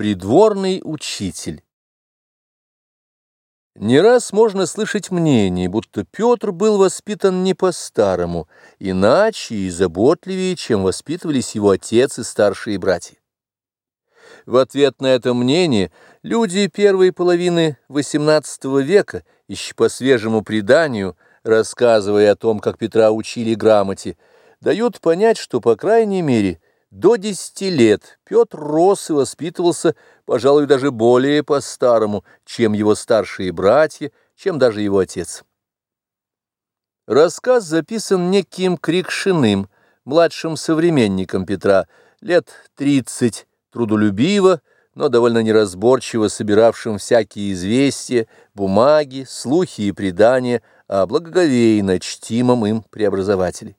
Придворный учитель Не раз можно слышать мнение, будто Петр был воспитан не по-старому, иначе и заботливее, чем воспитывались его отец и старшие братья. В ответ на это мнение люди первой половины XVIII века, еще по свежему преданию, рассказывая о том, как Петра учили грамоте, дают понять, что, по крайней мере, до десяти лет Петр рос и воспитывался, пожалуй, даже более по-старому, чем его старшие братья, чем даже его отец. Рассказ записан неким Крикшиным, младшим современником Петра, лет тридцать, трудолюбиво, но довольно неразборчиво собиравшим всякие известия, бумаги, слухи и предания о благоговейно чтимом им преобразователе.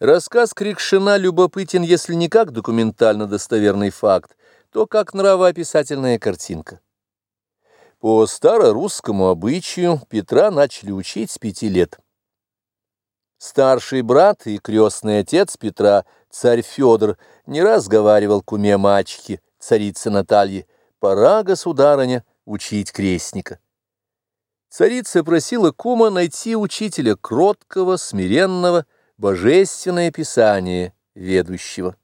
Рассказ Крикшина любопытен, если не как документально достоверный факт, то как нравоописательная картинка. По старорусскому обычаю Петра начали учить с пяти лет. Старший брат и крестный отец Петра, царь Федор, не раз говаривал куме мачехи, царице Наталье, «Пора, государыня, учить крестника». Царица просила кума найти учителя кроткого, смиренного, Божественное Писание ведущего.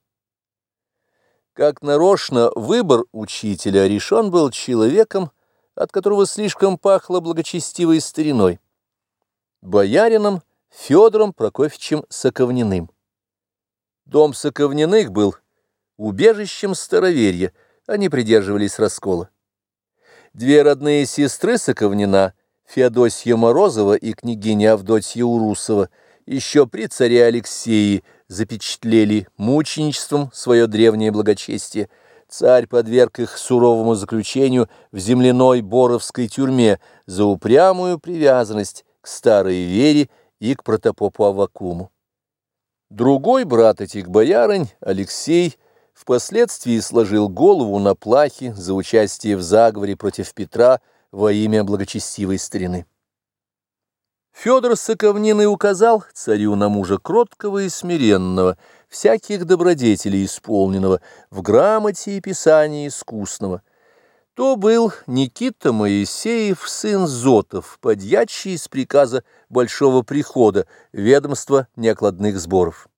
Как нарочно выбор учителя решен был человеком, от которого слишком пахло благочестивой стариной, боярином Федором Прокофьевичем Соковниным. Дом Соковниных был убежищем староверья, они придерживались раскола. Две родные сестры Соковнина, Феодосия Морозова и княгиня Авдотья Урусова, еще при царе Алексее запечатлели мученичеством свое древнее благочестие. Царь подверг их суровому заключению в земляной боровской тюрьме за упрямую привязанность к старой вере и к протопопу Аввакуму. Другой брат этих боярынь, Алексей, впоследствии сложил голову на плахе за участие в заговоре против Петра во имя благочестивой старины. Федор Соковнин указал царю на мужа кроткого и смиренного, всяких добродетелей исполненного, в грамоте и писании искусного. То был Никита Моисеев, сын Зотов, подьячий из приказа Большого прихода, ведомства неокладных сборов.